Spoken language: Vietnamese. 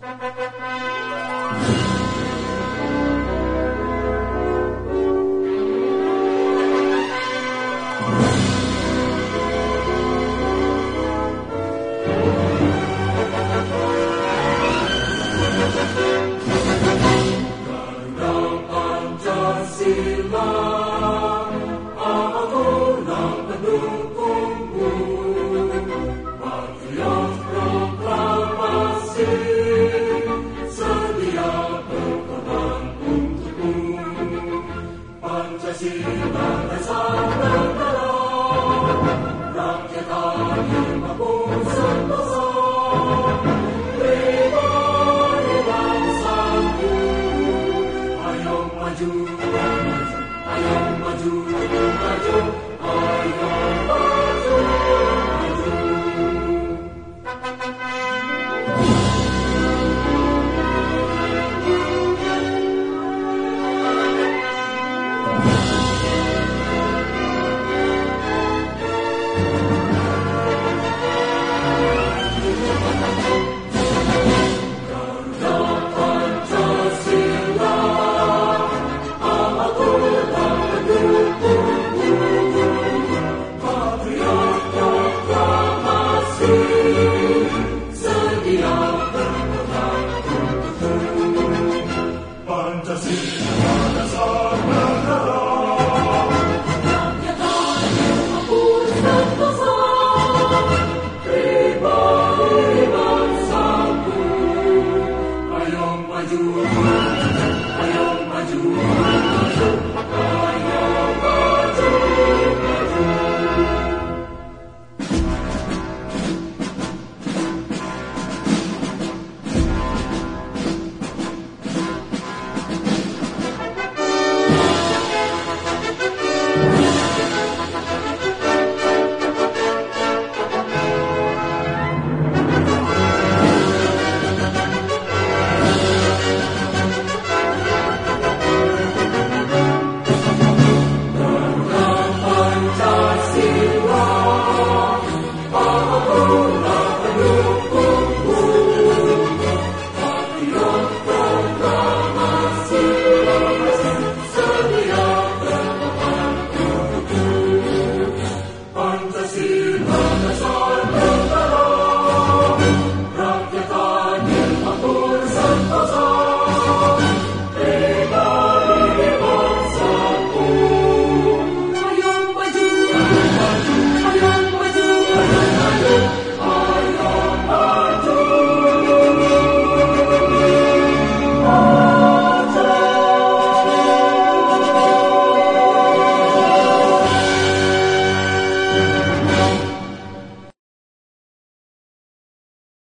Música Thank you.